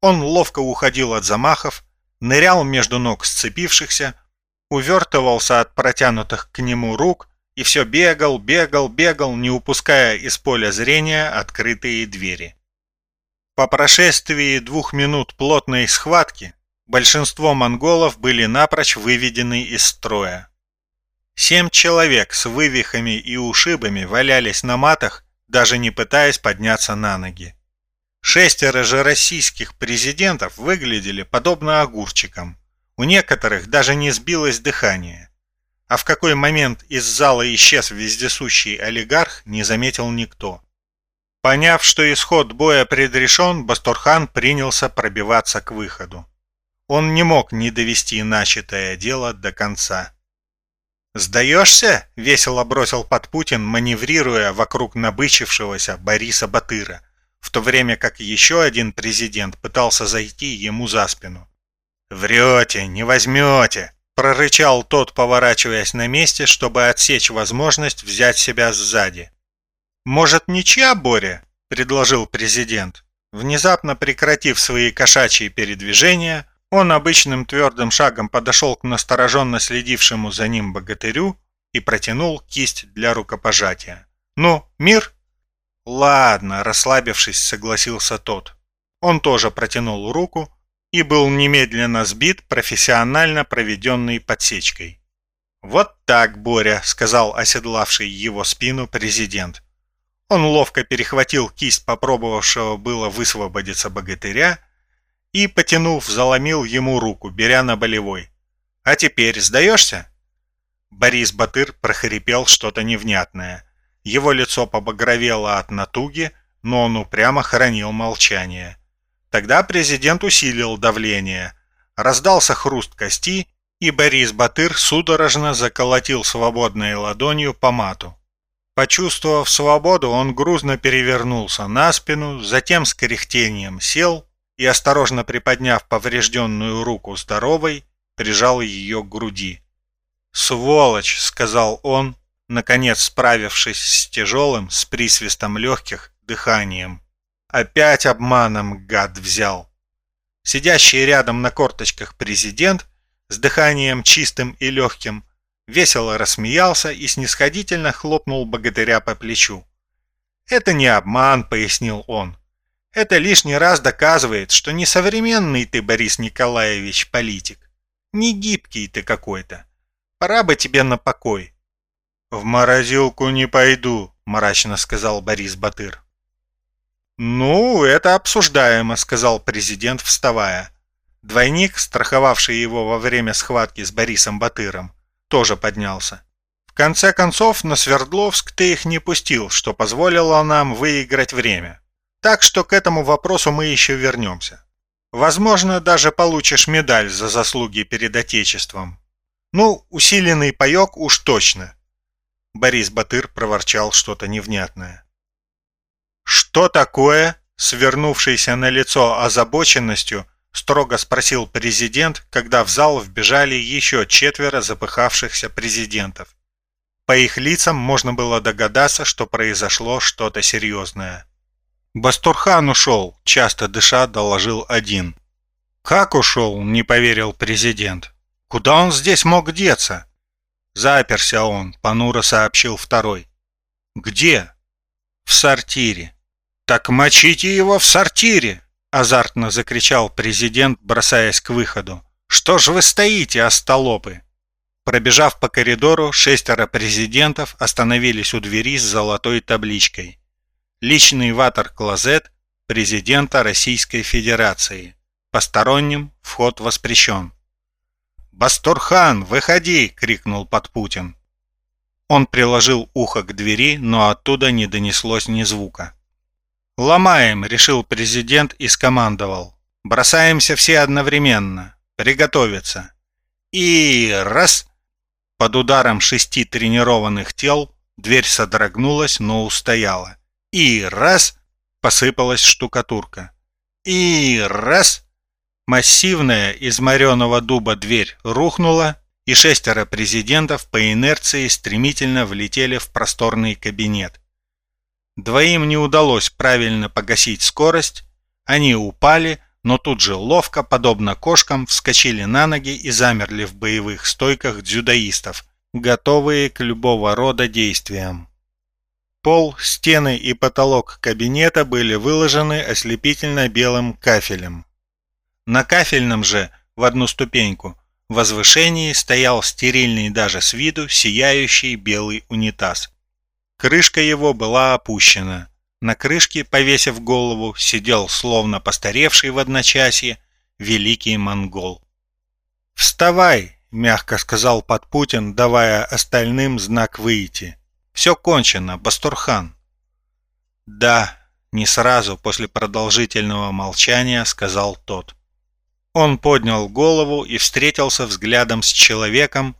Он ловко уходил от замахов, нырял между ног сцепившихся, увертывался от протянутых к нему рук и все бегал, бегал, бегал, не упуская из поля зрения открытые двери. По прошествии двух минут плотной схватки большинство монголов были напрочь выведены из строя. Семь человек с вывихами и ушибами валялись на матах, даже не пытаясь подняться на ноги. Шестеро же российских президентов выглядели подобно огурчикам. У некоторых даже не сбилось дыхание. А в какой момент из зала исчез вездесущий олигарх, не заметил никто. Поняв, что исход боя предрешен, Бастурхан принялся пробиваться к выходу. Он не мог не довести начатое дело до конца. «Сдаешься?» — весело бросил под Путин, маневрируя вокруг набычившегося Бориса Батыра, в то время как еще один президент пытался зайти ему за спину. «Врете, не возьмете!» — прорычал тот, поворачиваясь на месте, чтобы отсечь возможность взять себя сзади. «Может, ничья, Боря?» — предложил президент. Внезапно прекратив свои кошачьи передвижения, он обычным твердым шагом подошел к настороженно следившему за ним богатырю и протянул кисть для рукопожатия. «Ну, мир?» «Ладно», – расслабившись, согласился тот. Он тоже протянул руку и был немедленно сбит профессионально проведенной подсечкой. «Вот так, Боря», – сказал оседлавший его спину президент. Он ловко перехватил кисть попробовавшего было высвободиться богатыря и, потянув, заломил ему руку, беря на болевой. «А теперь сдаешься?» Борис Батыр прохрипел что-то невнятное. Его лицо побагровело от натуги, но он упрямо хранил молчание. Тогда президент усилил давление. Раздался хруст кости, и Борис Батыр судорожно заколотил свободной ладонью по мату. Почувствовав свободу, он грузно перевернулся на спину, затем с кряхтением сел и, осторожно приподняв поврежденную руку здоровой, прижал ее к груди. «Сволочь!» — сказал он, наконец справившись с тяжелым, с присвистом легких, дыханием. «Опять обманом гад взял!» Сидящий рядом на корточках президент с дыханием чистым и легким весело рассмеялся и снисходительно хлопнул богатыря по плечу. «Это не обман», — пояснил он. Это лишний раз доказывает, что не современный ты, Борис Николаевич, политик. Не гибкий ты какой-то. Пора бы тебе на покой. В морозилку не пойду, мрачно сказал Борис Батыр. Ну, это обсуждаемо, сказал президент, вставая. Двойник, страховавший его во время схватки с Борисом Батыром, тоже поднялся. В конце концов, на Свердловск ты их не пустил, что позволило нам выиграть время. Так что к этому вопросу мы еще вернемся. Возможно, даже получишь медаль за заслуги перед Отечеством. Ну, усиленный паек уж точно. Борис Батыр проворчал что-то невнятное. «Что такое?» Свернувшийся на лицо озабоченностью, строго спросил президент, когда в зал вбежали еще четверо запыхавшихся президентов. По их лицам можно было догадаться, что произошло что-то серьезное. «Бастурхан ушел», — часто дыша доложил один. «Как ушел?» — не поверил президент. «Куда он здесь мог деться?» «Заперся он», — понуро сообщил второй. «Где?» «В сортире». «Так мочите его в сортире!» — азартно закричал президент, бросаясь к выходу. «Что ж вы стоите, остолопы?» Пробежав по коридору, шестеро президентов остановились у двери с золотой табличкой личный ватер-клозет президента Российской Федерации. Посторонним вход воспрещен. «Бастурхан, выходи!» — крикнул Подпутин. Он приложил ухо к двери, но оттуда не донеслось ни звука. «Ломаем!» — решил президент и скомандовал. «Бросаемся все одновременно. Приготовиться!» И раз! Под ударом шести тренированных тел Дверь содрогнулась, но устояла. И раз — посыпалась штукатурка. И раз — массивная из мореного дуба дверь рухнула, и шестеро президентов по инерции стремительно влетели в просторный кабинет. Двоим не удалось правильно погасить скорость, они упали, но тут же ловко, подобно кошкам, вскочили на ноги и замерли в боевых стойках дзюдоистов, готовые к любого рода действиям. Пол, стены и потолок кабинета были выложены ослепительно белым кафелем. На кафельном же, в одну ступеньку, возвышении стоял стерильный даже с виду сияющий белый унитаз. Крышка его была опущена. На крышке, повесив голову, сидел, словно постаревший в одночасье, великий монгол. «Вставай!» – мягко сказал Подпутин, давая остальным знак выйти. «Все кончено, Бастурхан!» «Да», – не сразу после продолжительного молчания сказал тот. Он поднял голову и встретился взглядом с человеком,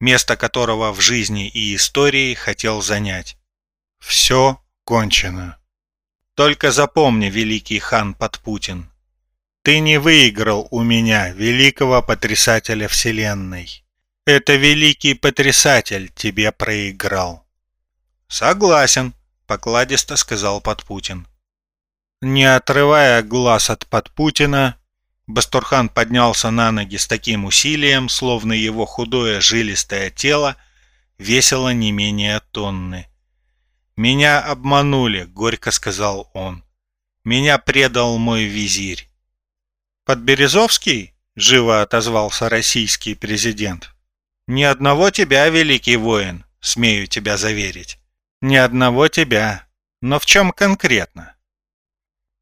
место которого в жизни и истории хотел занять. Все кончено. Только запомни, великий хан Подпутин, ты не выиграл у меня, великого потрясателя Вселенной. Это великий потрясатель тебе проиграл. Согласен, покладисто сказал Подпутин. Не отрывая глаз от Подпутина, Бастурхан поднялся на ноги с таким усилием, словно его худое жилистое тело весило не менее тонны. «Меня обманули», — горько сказал он. «Меня предал мой визирь». «Подберезовский?» — живо отозвался российский президент. «Ни одного тебя, великий воин, смею тебя заверить. Ни одного тебя. Но в чем конкретно?»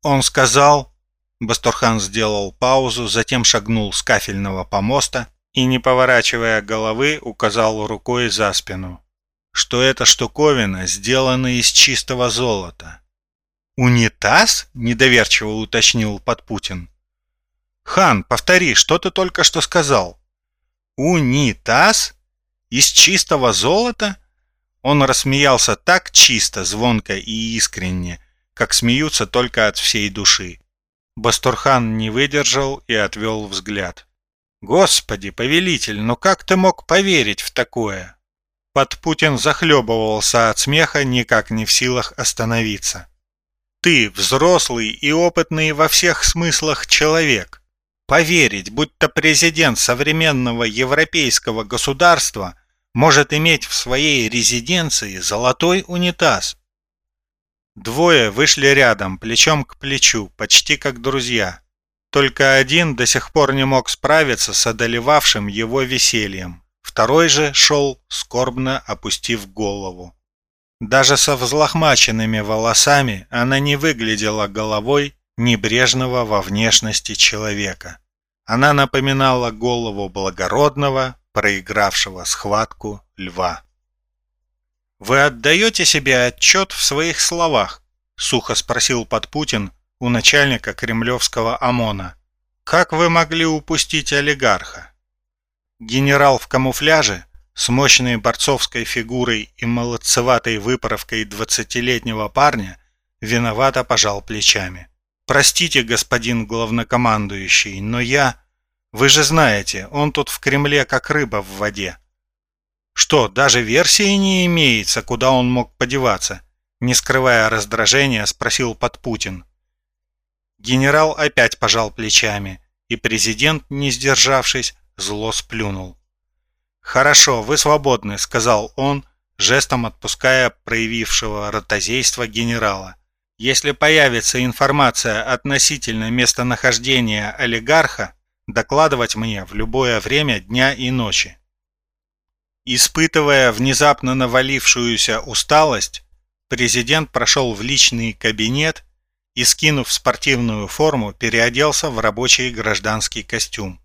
Он сказал... Бастурхан сделал паузу, затем шагнул с кафельного помоста и, не поворачивая головы, указал рукой за спину что эта штуковина сделана из чистого золота. «Унитаз?» – недоверчиво уточнил Подпутин. «Хан, повтори, что ты только что сказал?» «Унитаз? Из чистого золота?» Он рассмеялся так чисто, звонко и искренне, как смеются только от всей души. Бастурхан не выдержал и отвел взгляд. «Господи, повелитель, ну как ты мог поверить в такое?» Подпутин захлебывался от смеха, никак не в силах остановиться. «Ты взрослый и опытный во всех смыслах человек. Поверить, будто президент современного европейского государства может иметь в своей резиденции золотой унитаз». Двое вышли рядом, плечом к плечу, почти как друзья. Только один до сих пор не мог справиться с одолевавшим его весельем. Второй же шел, скорбно опустив голову. Даже со взлохмаченными волосами она не выглядела головой небрежного во внешности человека. Она напоминала голову благородного, проигравшего схватку льва. «Вы отдаете себе отчет в своих словах?» – сухо спросил Подпутин у начальника кремлевского ОМОНа. «Как вы могли упустить олигарха?» Генерал в камуфляже с мощной борцовской фигурой и молодцеватой выправкой двадцатилетнего парня виновато пожал плечами. «Простите, господин главнокомандующий, но я... Вы же знаете, он тут в Кремле как рыба в воде». «Что, даже версии не имеется, куда он мог подеваться?» Не скрывая раздражения, спросил Подпутин. Генерал опять пожал плечами, и президент, не сдержавшись, зло сплюнул. «Хорошо, вы свободны», — сказал он, жестом отпуская проявившего ротозейство генерала. «Если появится информация относительно местонахождения олигарха, докладывать мне в любое время дня и ночи». Испытывая внезапно навалившуюся усталость, президент прошел в личный кабинет и, скинув спортивную форму, переоделся в рабочий гражданский костюм.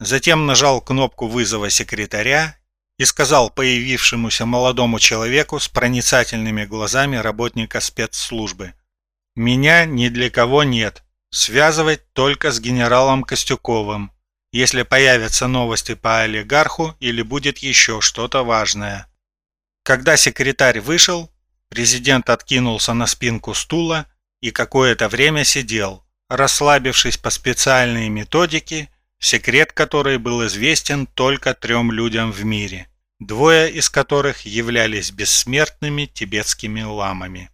Затем нажал кнопку вызова секретаря и сказал появившемуся молодому человеку с проницательными глазами работника спецслужбы. «Меня ни для кого нет. Связывать только с генералом Костюковым, если появятся новости по олигарху или будет еще что-то важное». Когда секретарь вышел, президент откинулся на спинку стула и какое-то время сидел, расслабившись по специальной методике, секрет которой был известен только трем людям в мире, двое из которых являлись бессмертными тибетскими ламами.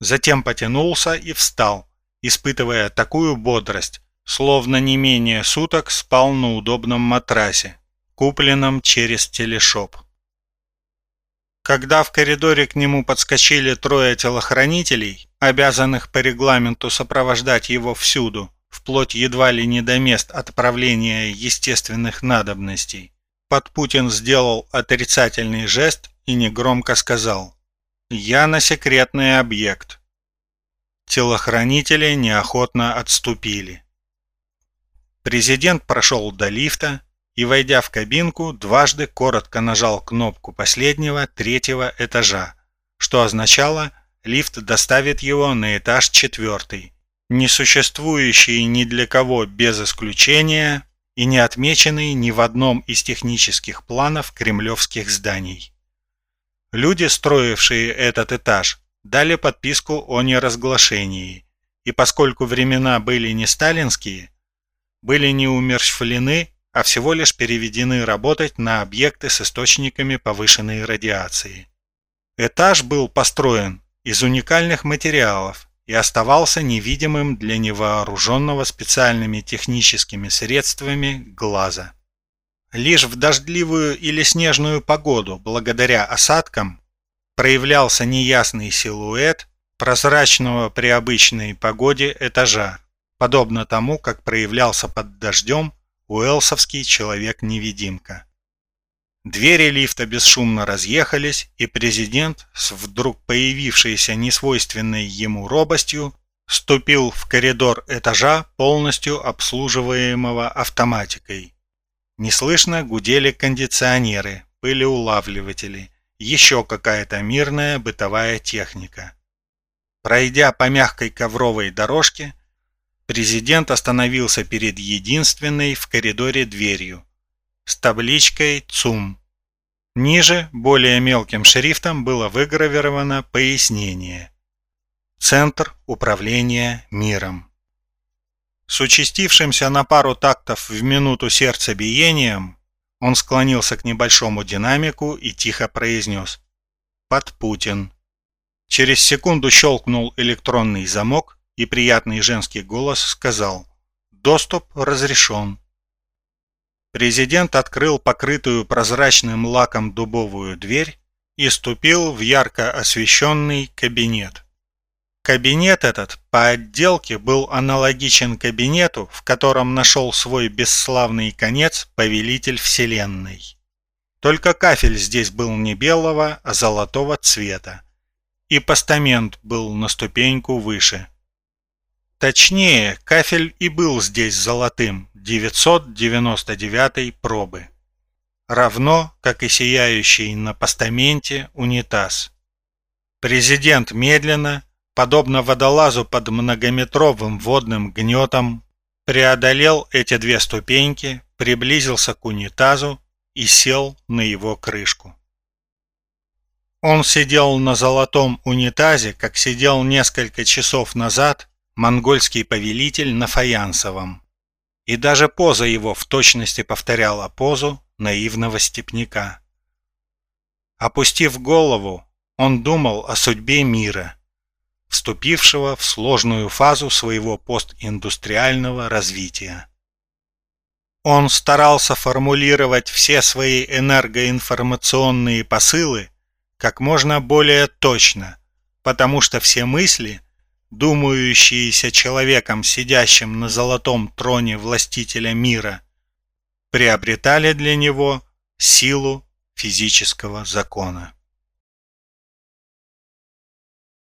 Затем потянулся и встал, испытывая такую бодрость, словно не менее суток спал на удобном матрасе, купленном через телешоп. Когда в коридоре к нему подскочили трое телохранителей, обязанных по регламенту сопровождать его всюду, вплоть едва ли не до мест отправления естественных надобностей, Подпутин сделал отрицательный жест и негромко сказал «Я на секретный объект». Телохранители неохотно отступили. Президент прошел до лифта, и, войдя в кабинку, дважды коротко нажал кнопку последнего, третьего этажа, что означало, лифт доставит его на этаж четвертый, не существующий ни для кого без исключения и не отмеченный ни в одном из технических планов кремлевских зданий. Люди, строившие этот этаж, дали подписку о неразглашении, и поскольку времена были не сталинские, были не умерщвлены а всего лишь переведены работать на объекты с источниками повышенной радиации. Этаж был построен из уникальных материалов и оставался невидимым для невооруженного специальными техническими средствами глаза. Лишь в дождливую или снежную погоду, благодаря осадкам, проявлялся неясный силуэт прозрачного при обычной погоде этажа, подобно тому, как проявлялся под дождем Уэлсовский человек-невидимка. Двери лифта бесшумно разъехались, и президент, с вдруг появившейся несвойственной ему робостью, ступил в коридор этажа, полностью обслуживаемого автоматикой. Неслышно гудели кондиционеры, пылеулавливатели, еще какая-то мирная бытовая техника. Пройдя по мягкой ковровой дорожке, Президент остановился перед единственной в коридоре дверью с табличкой «ЦУМ». Ниже, более мелким шрифтом, было выгравировано пояснение. Центр управления миром. С участившимся на пару тактов в минуту сердцебиением, он склонился к небольшому динамику и тихо произнес «Под Путин». Через секунду щелкнул электронный замок, и приятный женский голос сказал «Доступ разрешен». Президент открыл покрытую прозрачным лаком дубовую дверь и ступил в ярко освещенный кабинет. Кабинет этот по отделке был аналогичен кабинету, в котором нашел свой бесславный конец повелитель вселенной. Только кафель здесь был не белого, а золотого цвета. И постамент был на ступеньку выше – Точнее, кафель и был здесь золотым, 999 пробы. Равно, как и сияющий на постаменте унитаз. Президент медленно, подобно водолазу под многометровым водным гнетом, преодолел эти две ступеньки, приблизился к унитазу и сел на его крышку. Он сидел на золотом унитазе, как сидел несколько часов назад монгольский повелитель на фаянсовом. И даже поза его в точности повторяла позу наивного степняка. Опустив голову, он думал о судьбе мира, вступившего в сложную фазу своего постиндустриального развития. Он старался формулировать все свои энергоинформационные посылы как можно более точно, потому что все мысли думающиеся человеком, сидящим на золотом троне властителя мира, приобретали для него силу физического закона.